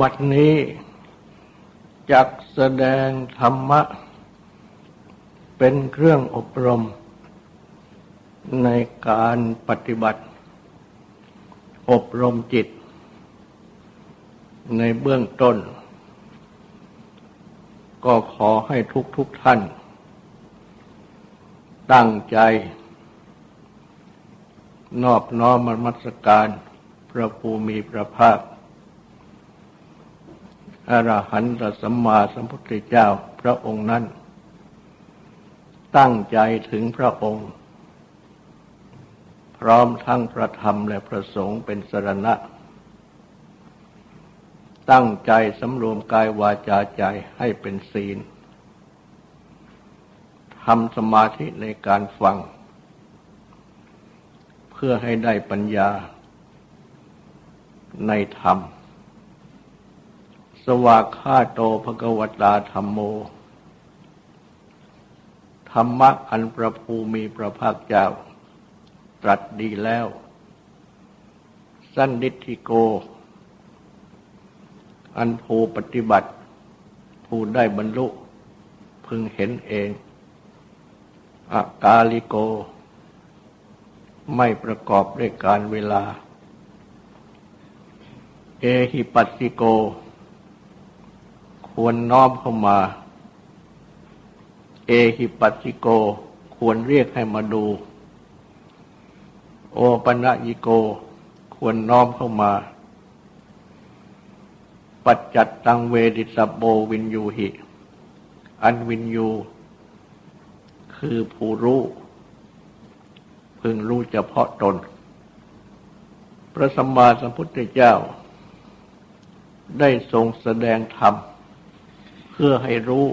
บัดนี้จักแสดงธรรมะ เป็นเครื่องอบรม ในการปฏิบัติ อบรมจิต ในเบื้องต้น ก็ขอให้ทุกทุกท่าน ตั้งใจ นอบน้อมมมัสการ พระภูมิพระภาค อรหันตสัมมาสัมพุทธเจ้าพระองค์นั้น ตั้งใจถึงพระองค์ พร้อมทั้งพระธรรมและพระสงฆ์เป็นสรณะ ตั้งใจสำรวมกายวาจาใจให้เป็นศีลทำสมาธิในการฟัง เพื่อให้ได้ปัญญาในธรรม สวากขาโตภกวตาธรรมโม ธรรมะอันประภูมีประภาคเจ้า ตรัสดีแล้ว สั้นดิธิโก อันภูปฏิบัติ ผู้ได้บรรลุ พึงเห็นเองอากาลิโก ไม่ประกอบด้วยการเวลา เอหิปัสสิโก ควรน้อมเข้ามา เอหิปัสสิโก ควรเรียกให้มาดู โอปัญญิโก ควรน้อมเข้ามา ปัจจัตตังเวดิสโบวินยูหิ อันวินยู คือผู้รู้พึงรู้เฉพาะตน พระสัมมาสัมพุทธเจ้า ได้ทรงแสดงธรรม พื่อให้รู้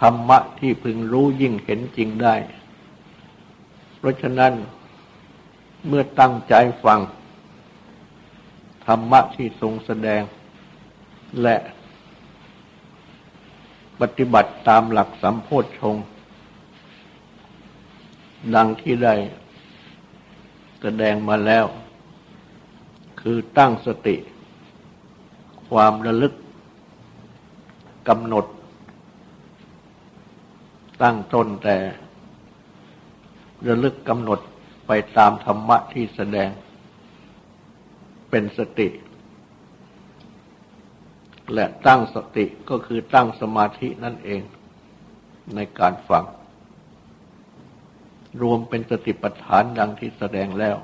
ธรรมะที่พึงรู้ยิ่งเห็นจริงได้ เพราะฉะนั้นเมื่อตั้งใจฟัง ธรรมะที่ทรงแสดง และปฏิบัติตามหลักสัมโพธชง ดังที่ได้แสดงมาแล้ว คือตั้งสติ ความระลึก กำหนด ตั้งต้นแต่ระลึกกำหนดไปตามธรรมะที่แสดงเป็นสติ และตั้งสติก็คือตั้งสมาธินั่นเองในการฟัง รวมเป็นสติปัฏฐานดังที่แสดงแล้ว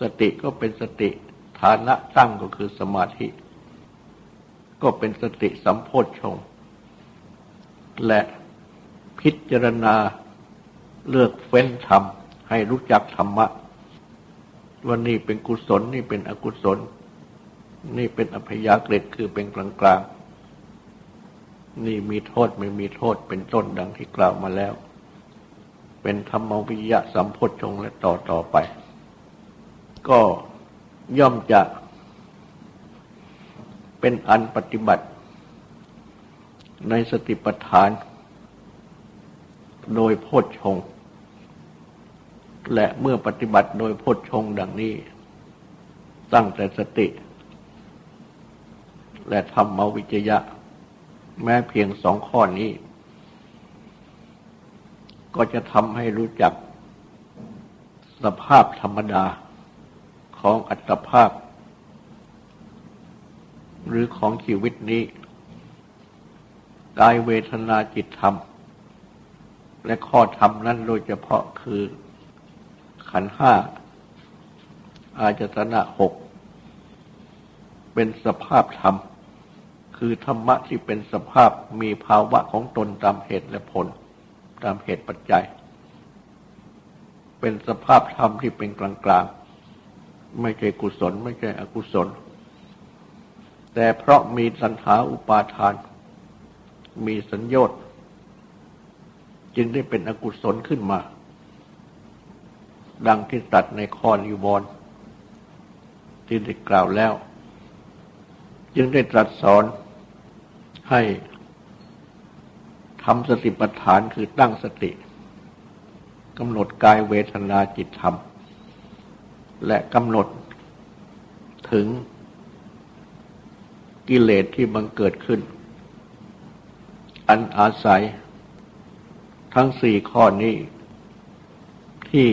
สติก็เป็นสติฐานะตั้งก็คือสมาธิ ก็เป็นสติสัมโพชฌงและพิจารณาเลือกเฟ้นธรรม ให้รู้จักธรรมะว่านี่เป็นกุศลนี่เป็นอกุศล นี่เป็นอภยากฤตคือเป็นกลางกลางนี่มีโทษไม่มีโทษเป็นต้นดังที่กล่าวมาแล้ว เป็นธรรมวิยะสัมโพชฌงและต่อต่อไป ก็ย่อมจะ เป็นอันปฏิบัติ ในสติปัฏฐาน โดยโพชฌงและเมื่อปฏิบัติโดยโพชฌงดังนี้ ตั้งแต่สติ และธรรมวิจยะ แม้เพียงสองข้อนี้ ก็จะทำให้รู้จักสภาพธรรมดาของอัตภาพ หรือของชีวิตนี้ กายเวทนาจิตธรรม และข้อธรรมนั้นโดยเฉพาะคือขันห้า อาจตนะหก เป็นสภาพธรรม คือธรรมะที่เป็นสภาพมีภาวะของตนตามเหตุและผล ตามเหตุปัจจัย เป็นสภาพธรรมที่เป็นกลางๆ ไม่ใช่กุศล ไม่ใช่อกุศล แต่เพราะมีสัญหาอุปาทาน มีสัญญต์จึงได้เป็นอกุศลขึ้นมา ดังที่ตัดในข้อนิวรณ์ที่ได้กล่าวแล้ว จึงได้ตรัสสอนให้ทำสติปัฏฐานคือตั้งสติกำหนดกายเวทนาจิตธรรม และกำหนดถึง กิเลสที่บังเกิดขึ้น อันอาศัย ทั้งสี่ข้อนี้ ที่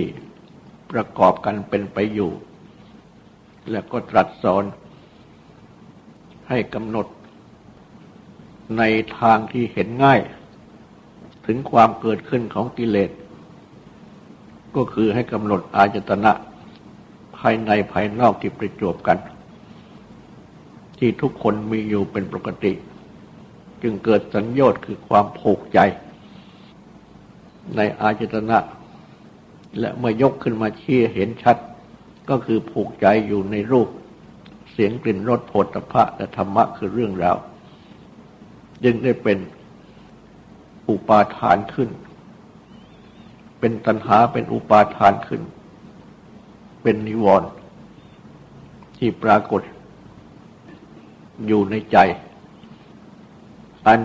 ประกอบกันเป็นไปอยู่ และก็ตรัสสอน ให้กำหนด ในทางที่เห็นง่าย ถึงความเกิดขึ้นของกิเลส ก็คือให้กำหนดอาจตนะ ภายในภายนอกที่ประจวบกัน ที่ทุกคนมีอยู่เป็นปกติ จึงเกิดสัญญต์คือความผูกใจ ในอาจตนะ และเมื่อยกขึ้นมาเชี้เห็นชัด ก็คือผูกใจอยู่ในรูป เสียงกลิ่นรสโผฏฐะและธรรมะคือเรื่องราวจึงได้เป็นอุปาทานขึ้น เป็นตัณหาเป็นอุปาทานขึ้น เป็นนิวรณ์ที่ปรากฏ อยู่ในใจ อัน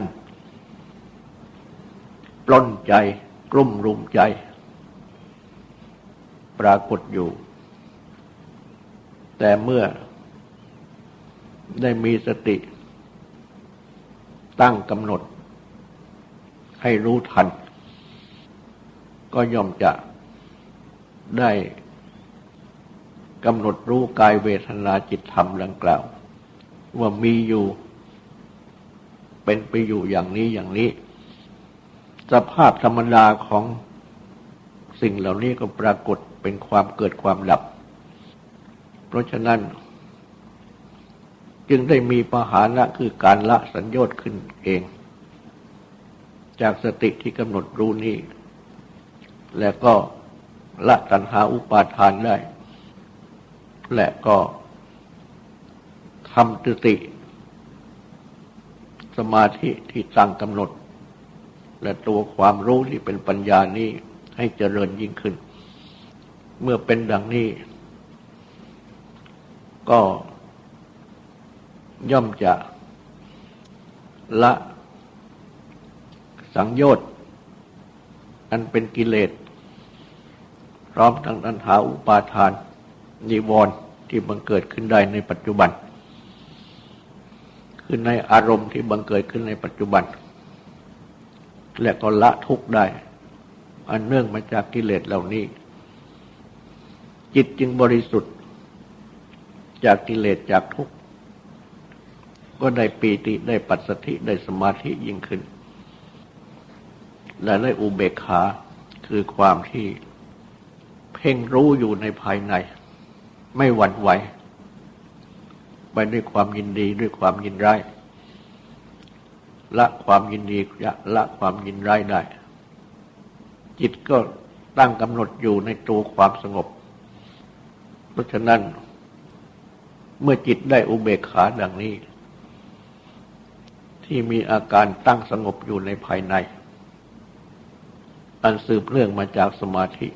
ปล้นใจ กลุ่มรุมใจ ปรากฏอยู่ แต่เมื่อได้มีสติ ตั้งกำหนด ให้รู้ทัน ก็ย่อมจะได้กำหนดรู้กายเวทนาจิตธรรมดังกล่าว ว่ามีอยู่ เป็นไปอยู่อย่างนี้อย่างนี้ สภาพธรรมดาของสิ่งเหล่านี้ก็ปรากฏเป็นความเกิดความดับ เพราะฉะนั้น จึงได้มีปหานะคือการละสัญญต์ขึ้นเอง จากสติที่กำหนดรู้นี้ และก็ละตัณหาอุปาทานได้ และก็ ทำสติ สมาธิที่ตั้งกำหนด และตัวความรู้ที่เป็นปัญญานี้ให้เจริญยิ่งขึ้น เมื่อเป็นดังนี้ ก็ย่อมจะละสังโยชน์อันเป็นกิเลสพร้อมทั้งตัณหาอุปาทานนิวรณ์ที่บังเกิดขึ้นได้ในปัจจุบัน คือในอารมณ์ที่บังเกิดขึ้นในปัจจุบัน และก็ละทุกได้ อันเนื่องมาจากกิเลสเหล่านี้ จิตจึงบริสุทธิ์ จากกิเลสจากทุกก็ได้ปีติได้ปัสสธิได้สมาธิยิ่งขึ้น และได้อุเบกขาคือความที่เพ่งรู้อยู่ในภายใน ไม่หวั่นไหว ไปด้วยความยินดีด้วยความยินร้ายละความยินดีละความยินร้ายได้ จิตก็ตั้งกำหนดอยู่ในตัวความสงบ เพราะฉะนั้น เมื่อจิตได้อุเบกขาดังนี้ ที่มีอาการตั้งสงบอยู่ในภายใน อันสืบเรื่องมาจากสมาธิ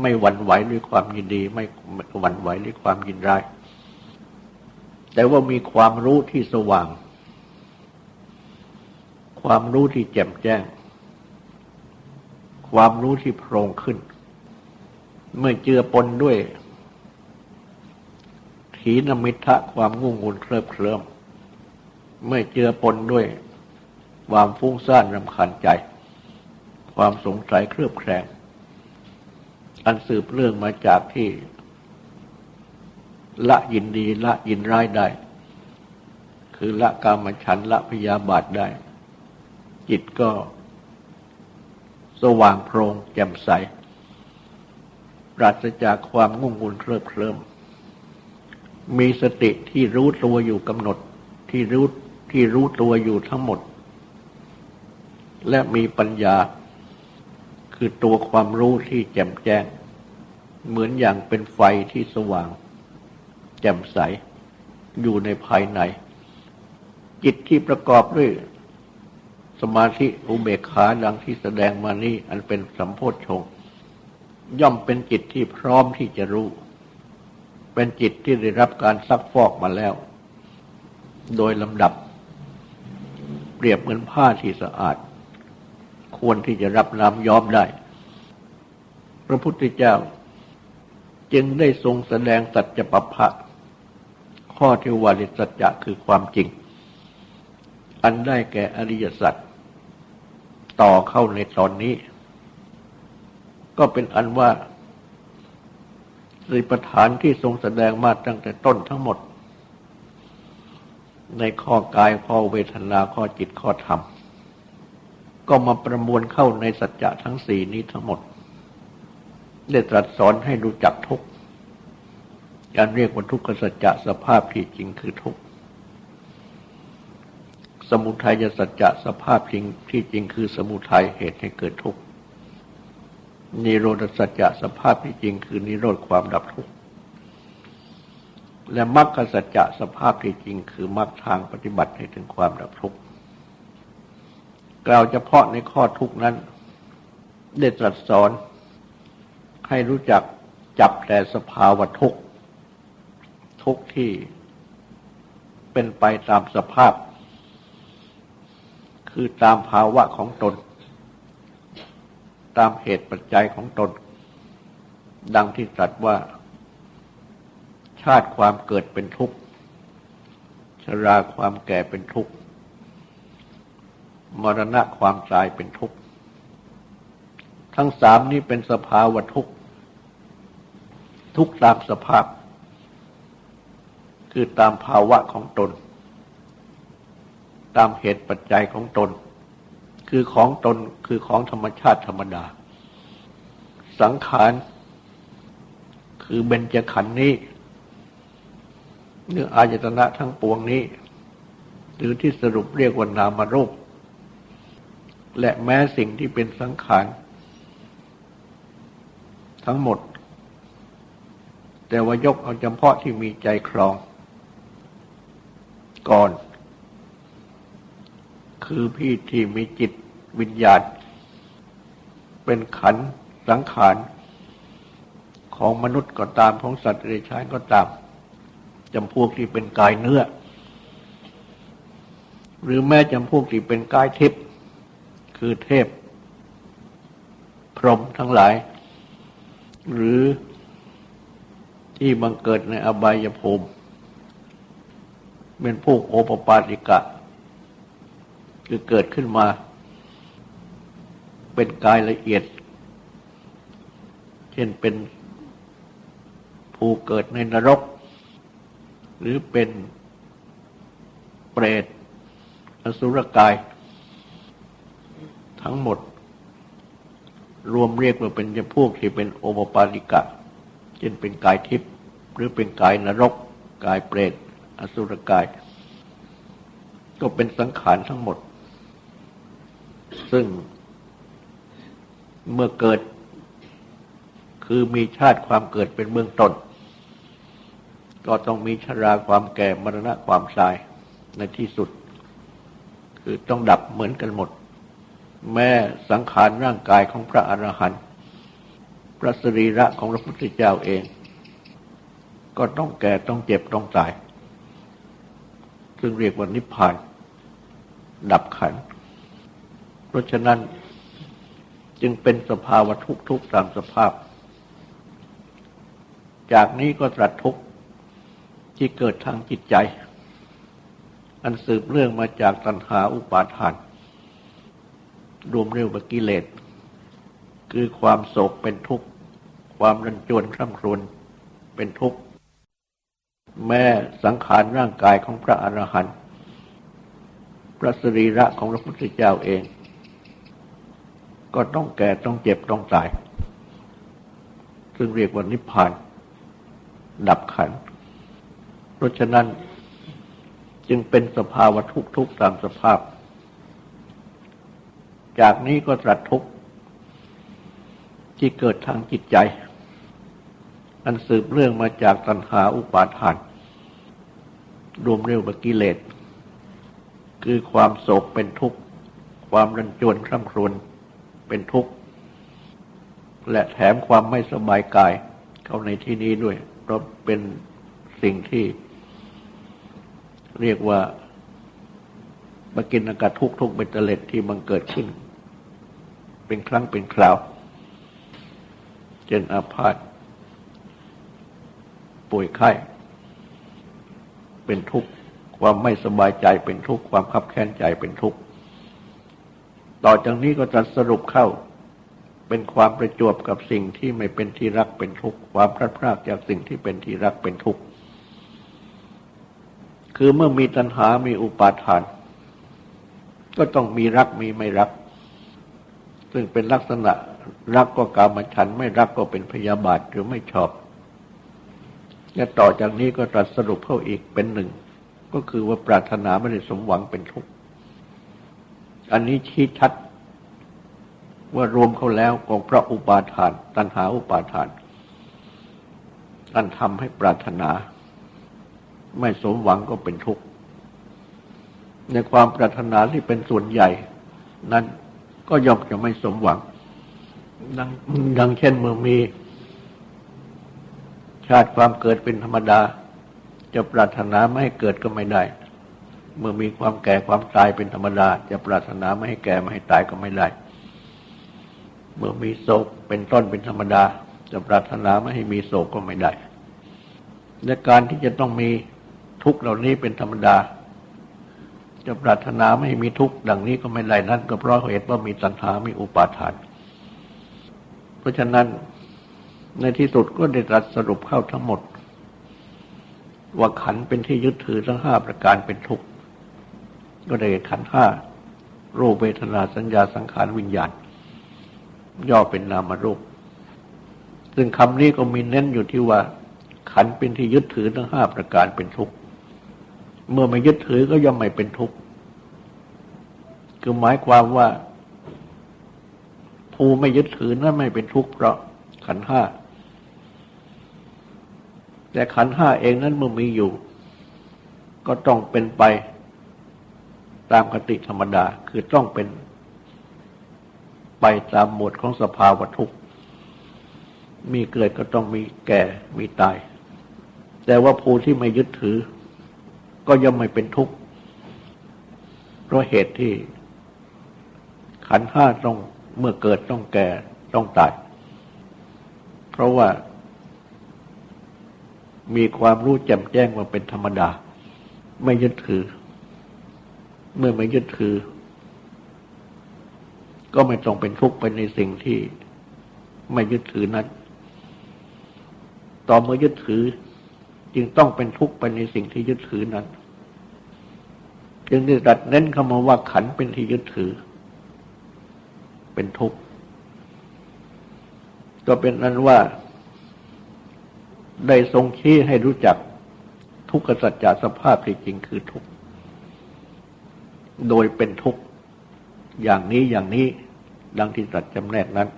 ไม่หวั่นไหวด้วยความยินดี ไม่หวั่นไหวด้วยความยินร้าย แต่ว่ามีความรู้ที่สว่าง ความรู้ที่แจ่มแจ้ง ความรู้ที่โพร่งขึ้น เมื่อเจือปนด้วย ถีนมิทะความงุ่งงุนเคลิบเคลิ้มเมื่อเจือปนด้วย ความฟุ้งซ่านรำคาญใจ ความสงสัยเครือบแคลงอันสืบเรื่องมาจากที่ ละยินดีละยินร้ายได้ คือละกามฉันละพยาบาทได้ จิตก็ สว่างโพรงแจ่มใส ปราศจากความงุ่งงุนเคลิบเคลิ้มมีสติที่รู้ตัวอยู่กำหนดที่รู้ที่รู้ตัวอยู่ทั้งหมด และมีปัญญาคือตัวความรู้ที่แจ่มแจ้ง เหมือนอย่างเป็นไฟที่สว่าง แจ่มใส อยู่ในภายใน จิตที่ประกอบด้วย สมาธิอุเบกขาดังที่แสดงมานี้อันเป็นสัมโพธชงย่อมเป็นจิตที่พร้อมที่จะรู้ เป็นจิตที่ได้รับการซักฟอกมาแล้ว โดยลำดับ เปรียบเหมือนผ้าที่สะอาด ควรที่จะรับน้ำย้อมได้ พระพุทธเจ้า จึงได้ทรงแสดงสัจจปภะ ข้อที่วาริสัจจะคือความจริง อันได้แก่อริยสัจต่อเข้าในตอนนี้ ก็เป็นอันว่าสิประฐานที่ทรงแสดงมาตั้งแต่ต้นทั้งหมด ในข้อกายข้อเวทนาข้อจิตข้อธรรม ก็มาประมวลเข้าในสัจจะทั้งสี่นี้ทั้งหมด ได้ตรัสสอนให้รู้จักทุกข์ การเรียกว่าทุกขสัจจะสภาพที่จริงคือทุกข์สมุทัยสัจจะสภาพจริงที่จริงคือสมุทัยเหตุให้เกิดทุกข์นิโรธสัจจะสภาพที่จริงคือนิโรธความดับทุกข์และมรรคสัจจะสภาพที่จริงคือมรรคทางปฏิบัติให้ถึงความดับทุกข์กล่าวเฉพาะในข้อทุกข์นั้น ได้ตรัสสอนให้รู้จักจับแต่สภาวะทุกข์ ทุกข์ที่เป็นไปตามสภาพ คือตามภาวะของตน ตามเหตุปัจจัยของตน ดังที่ตรัสว่า ชาติความเกิดเป็นทุกข์ชราความแก่เป็นทุกข์มรณะความตายเป็นทุกข์ ทั้งสามนี้เป็นสภาวะทุกข์ ทุกตามสภาพ คือตามภาวะของตน ตามเหตุปัจจัยของตน คือของตนคือของธรรมชาติธรรมดา สังขาร คือเบญจขันธ์นี้เนื้ออายตนะทั้งปวงนี้ หรือที่สรุปเรียกว่านามรูป และแม้สิ่งที่เป็นสังขาร ทั้งหมด แต่ว่ายกเอาเฉพาะที่มีใจครอง ก่อน คือพี่ที่มีจิตวิญญาณ เป็นขันสังขารของมนุษย์ก็ตามของสัตว์เดรัจฉานก็ตามจำพวกที่เป็นกายเนื้อ หรือแม้จำพวกที่เป็นกายทิพย์คือเทพ พรหมทั้งหลาย หรือที่บังเกิดในอบายภูมิ เป็นพวกโอปปาติกะ คือเกิดขึ้นมา เป็นกายละเอียด เช่นเป็นผู้เกิดในนรก หรือเป็นเปรตอสุรกาย ทั้งหมด รวมเรียกว่าเป็นจำพวกที่เป็นโอปปาลิกะ เช่นเป็นกายทิพย์หรือเป็นกายนรก กายเปรต อสุรกาย ก็เป็นสังขารทั้งหมด ซึ่งเมื่อเกิด คือมีชาติความเกิดเป็นเบื้องต้น ก็ต้องมีชราความแก่มรณะความตายในที่สุด คือต้องดับเหมือนกันหมด แม้สังขารร่างกายของพระอรหันต์พระสรีระของพระพุทธเจ้าเอง ก็ต้องแก่ต้องเจ็บต้องตาย ซึ่งเรียกว่านิพพาน ดับขันธ์ราะฉะนั้นจึงเป็นสภาวะทุกทุกตามสภาพ จากนี้ก็ตรัสทุกที่เกิดทางจิตใจ อันสืบเรื่องมาจากตัณหาอุปาทาน รวมเรียกว่ากิเลส คือความโศกเป็นทุกข์ ความรันจวนคร่ำครวญเป็นทุกข์ แม้สังขารร่างกายของพระอรหันต์พระสรีระของพระพุทธเจ้าเอง ก็ต้องแก่ต้องเจ็บต้องตาย ซึ่งเรียกว่านิพพาน ดับขัน เพราะฉะนั้นจึงเป็นสภาวะทุกทุกตามสภาพ จากนี้ก็ตรัสทุกที่เกิดทางจิตใจ อันสืบเรื่องมาจากตัณหาอุปาทาน รวมเรียกว่ากิเลส คือความโศกเป็นทุกข์ ความรันจวนคร่ำครวญเป็นทุกข์ และแถมความไม่สบายกายเข้าในที่นี้ด้วย เพราะเป็นสิ่งที่ เรียกว่ามากินอากาศทุกทุกเป็นตะเล็ดที่มันเกิดขึ้น เป็นครั้งเป็นคราวเจนอาพาธ ป่วยไข้ เป็นทุกข์ความไม่สบายใจเป็นทุกข์ความขับแค้นใจเป็นทุกข์ต่อจากนี้ก็จะสรุปเข้า เป็นความประจวบกับสิ่งที่ไม่เป็นที่รักเป็นทุกข์ความพลาดพลาดจากสิ่งที่เป็นที่รักเป็นทุกข์คือเมื่อมีตัณหา มีอุปาทาน ก็ต้องมีรักมีไม่รัก ซึ่งเป็นลักษณะรักก็กามฉัน ไม่รักก็เป็นพยาบาทหรือไม่ชอบ และต่อจากนี้ก็ตรัสสรุปเข้าอีกเป็นหนึ่ง ก็คือว่าปรารถนาไม่ได้สมหวังเป็นทุกข์อันนี้ชี้ชัด ว่ารวมเข้าแล้วของพระอุปาทาน ตัณหาอุปาทานอันทำให้ปรารถนา ไม่สมหวังก็เป็นทุกข์ในความปรารถนาที่เป็นส่วนใหญ่ นั้นก็ย่อมจะไม่สมหวังดังดังเช่นเมื่อมี ชาติความเกิดเป็นธรรมดา จะปรารถนาไม่ให้เกิดก็ไม่ได้ เมื่อมีความแก่ความตายเป็นธรรมดา จะปรารถนาไม่ให้แก่ไม่ให้ตายก็ไม่ได้ เมื่อมีโศกเป็นต้นเป็นธรรมดา จะปรารถนาไม่ให้มีโศกก็ไม่ได้และการที่จะต้องมีทุกข์เหล่านี้เป็นธรรมดา จะปรารถนาไม่ให้มีทุกข์ดังนี้ก็ไม่ได้นั่นก็เพราะเหตุว่ามีตัณหามีอุปาทาน เพราะฉะนั้น ในที่สุดก็ได้ตรัสสรุปเข้าทั้งหมด ว่าขันเป็นที่ยึดถือทั้งห้าประการเป็นทุกข์ก็ได้ขันห้ารูปเวทนาสัญญาสังขารวิญญาณ ย่อเป็นนามรูป ซึ่งคำนี้ก็มีเน้นอยู่ที่ว่า ขันเป็นที่ยึดถือทั้งห้าประการเป็นทุกข์เมื่อไม่ยึดถือก็ย่อมไม่เป็นทุกข์คือหมายความว่าผู้ไม่ยึดถือนั้นไม่เป็นทุกข์เพราะขันห้า แต่ขันห้าเองนั้นเมื่อมีอยู่ ก็ต้องเป็นไปตามคติธรรมดา คือต้องเป็นไปตามหมวดของสภาวะทุกข์ มีเกิดก็ต้องมีแก่มีตาย แต่ว่าผู้ที่ไม่ยึดถือ ก็ย่อมไม่เป็นทุกข์ เพราะเหตุที่ขันห้าต้องเมื่อเกิดต้องแก่ต้องตาย เพราะว่า มีความรู้แจ่มแจ้งว่าเป็นธรรมดา ไม่ยึดถือ เมื่อไม่ยึดถือ ก็ไม่ต้องเป็นทุกข์ไปในสิ่งที่ไม่ยึดถือนั้น ต่อเมื่อยึดถือ จึงต้องเป็นทุกข์ไปในสิ่งที่ยึดถือนั้น จึงได้ตัดเน้นคำว่าขันเป็นที่ยึดถือ เป็นทุกข์ก็เป็นนั้นว่า ได้ทรงชี้ให้รู้จักทุกขสัจจะสภาพที่จริงคือทุกข์โดยเป็นทุกข์อย่างนี้อย่างนี้ดังที่ตัดจำแนกนั้น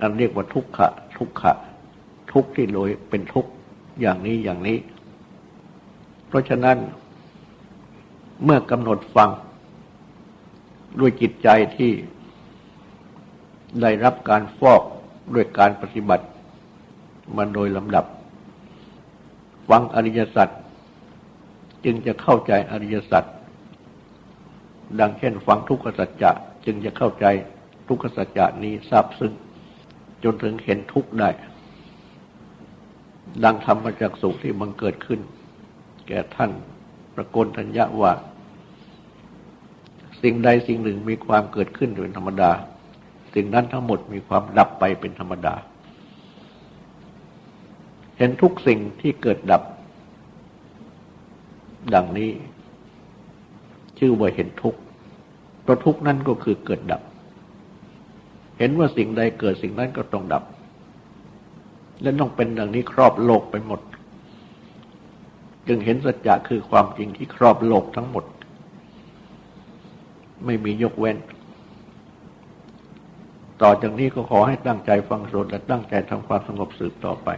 อันเรียกว่าทุกขะ ทุกขะ ทุกที่โดยเป็นทุกอย่างนี้อย่างนี้ เพราะฉะนั้นเมื่อกำหนดฟัง ด้วยจิตใจที่ได้รับการฟอกด้วยการปฏิบัติ มาโดยลำดับ ฟังอริยสัจจึงจะเข้าใจอริยสัจดังเช่น ฟังทุกขสัจจะจึงจะเข้าใจทุกขสัจจะนี้ทราบซึ้งจนถึงเห็นทุกข์ได้ ดังธรรมจากสุขที่มันเกิดขึ้น แก่ท่านประกลทัญญาว่า สิ่งใดสิ่งหนึ่งมีความเกิดขึ้นเป็นธรรมดา สิ่งนั้นทั้งหมดมีความดับไปเป็นธรรมดา เห็นทุกสิ่งที่เกิดดับ ดังนี้ ชื่อว่าเห็นทุกข์เพราะทุกนั้นก็คือเกิดดับ เห็นว่าสิ่งใดเกิดสิ่งนั้นก็ต้องดับ และต้องเป็นดังนี้ครอบโลกไปหมด จึงเห็นสัจจะคือความจริงที่ครอบโลกทั้งหมด ไม่มียกเว้น ต่อจากนี้ก็ขอให้ตั้งใจฟังสวดและตั้งใจทำความสงบสืบต่อไป